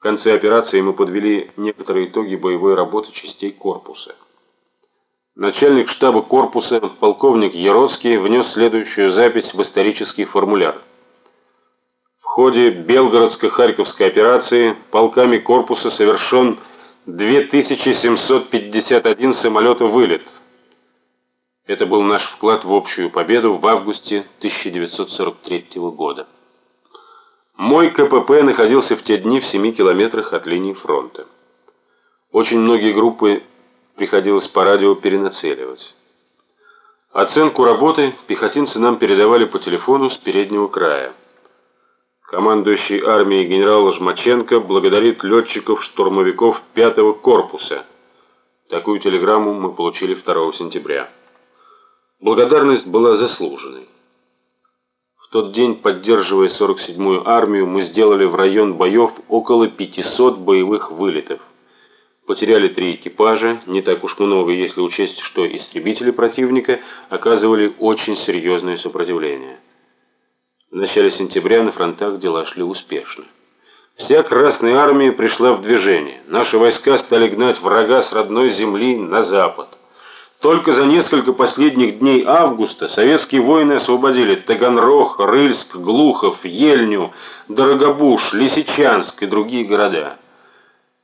В конце операции мы подвели некоторые итоги боевой работы частей корпуса. Начальник штаба корпуса, полковник Яроцкий, внес следующую запись в исторический формуляр. В ходе Белгородско-Харьковской операции полками корпуса совершен 2751 самолета-вылет. Это был наш вклад в общую победу в августе 1943 года. Мой КПП находился в те дни в 7 километрах от линии фронта. Очень многие группы приходилось по радио перенацеливать. Оценку работы пехотинцы нам передавали по телефону с переднего края. Командующий армией генерал Жмаченко благодарит летчиков-штурмовиков 5-го корпуса. Такую телеграмму мы получили 2 сентября. Благодарность была заслуженной. Тот день, поддерживая 47-ю армию, мы сделали в район боев около 500 боевых вылетов. Потеряли три экипажа, не так уж много, если учесть, что истребители противника оказывали очень серьезное сопротивление. В начале сентября на фронтах дела шли успешно. Вся Красная Армия пришла в движение. Наши войска стали гнать врага с родной земли на запад. Только за несколько последних дней августа советские воины освободили Таганрог, Рыльск, Глухов, Ельню, Дорогобуш, Лисичанск и другие города.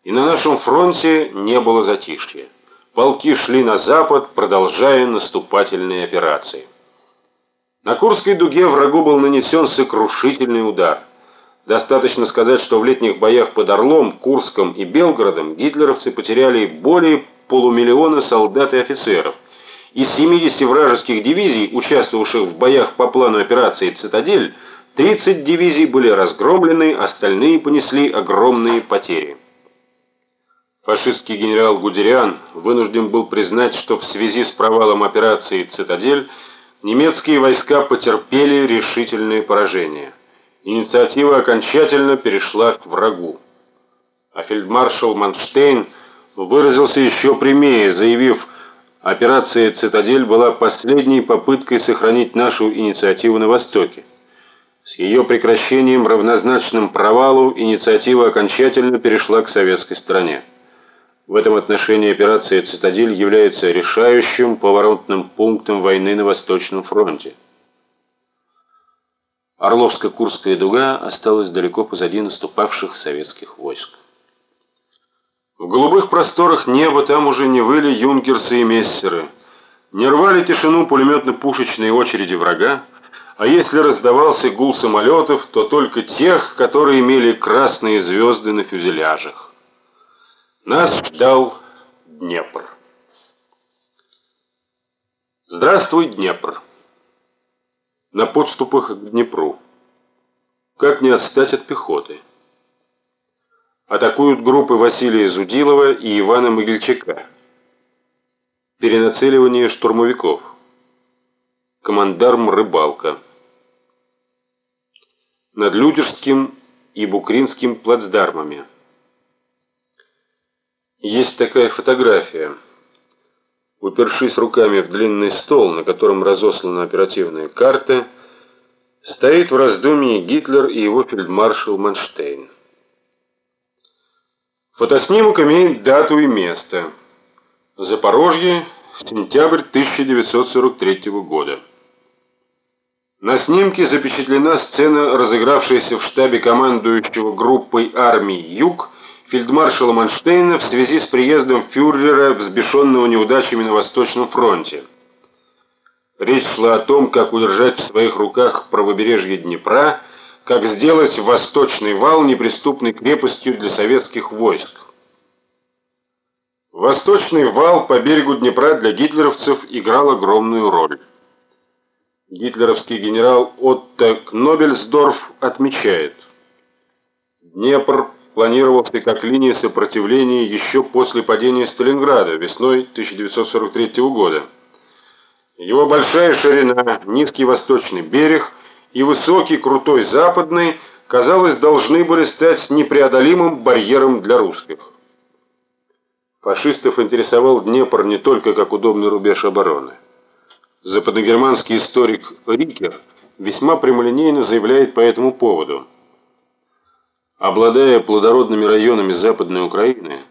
И на нашем фронте не было затишья. Полки шли на запад, продолжая наступательные операции. На Курской дуге врагу был нанесен сокрушительный удар. Достаточно сказать, что в летних боях под Орлом, Курском и Белгородом гитлеровцы потеряли более полумиллиона солдат и офицеров. Из 70 вражеских дивизий, участвовавших в боях по плану операции «Цитадель», 30 дивизий были разгромлены, остальные понесли огромные потери. Фашистский генерал Гудериан вынужден был признать, что в связи с провалом операции «Цитадель» немецкие войска потерпели решительное поражение. Инициатива окончательно перешла к врагу. А фельдмаршал Манштейн выразился еще прямее, заявив, операция «Цитадель» была последней попыткой сохранить нашу инициативу на Востоке. С ее прекращением, равнозначным провалу, инициатива окончательно перешла к советской стране. В этом отношении операция «Цитадель» является решающим поворотным пунктом войны на Восточном фронте. Орловско-Курская дуга осталась далеко позади наступавших советских войск. В голубых просторах неба там уже не выли юнкерсы и мессеры, не рвали тишину пулеметно-пушечные очереди врага, а если раздавался гул самолетов, то только тех, которые имели красные звезды на фюзеляжах. Нас ждал Днепр. Здравствуй, Днепр. На подступах к Днепру. Как не отстать от пехоты? Атакуют группы Василия Зудилова и Ивана Могильчака. Перенацеливание штурмовиков. Командарм Рыбалка. Над Людержским и Букринским плацдармами. Есть такая фотография. Упершись руками в длинный стол, на котором разослана оперативная карта, стоит в раздумье Гитлер и его фельдмаршал Манштейн. Фотоснимок имеет дату и место. Запорожье, сентябрь 1943 года. На снимке запечатлена сцена, разыгравшаяся в штабе командующего группой армий «Юг» фельдмаршала Манштейна в связи с приездом фюрера, взбешенного неудачами на Восточном фронте. Речь шла о том, как удержать в своих руках правобережье Днепра – как сделать Восточный вал неприступной крепостью для советских войск. Восточный вал по берегу Днепра для гитлеровцев играл огромную роль. Гитлеровский генерал Отто Кнобельсдорф отмечает, Днепр планировался как линия сопротивления еще после падения Сталинграда весной 1943 года. Его большая ширина, низкий восточный берег – и высокий крутой западный, казалось, должны были стать непреодолимым барьером для русских. Фашистов интересовал Днепр не только как удобный рубеж обороны. Западногерманский историк Рикер весьма прямолинейно заявляет по этому поводу. Обладая плодородными районами Западной Украины,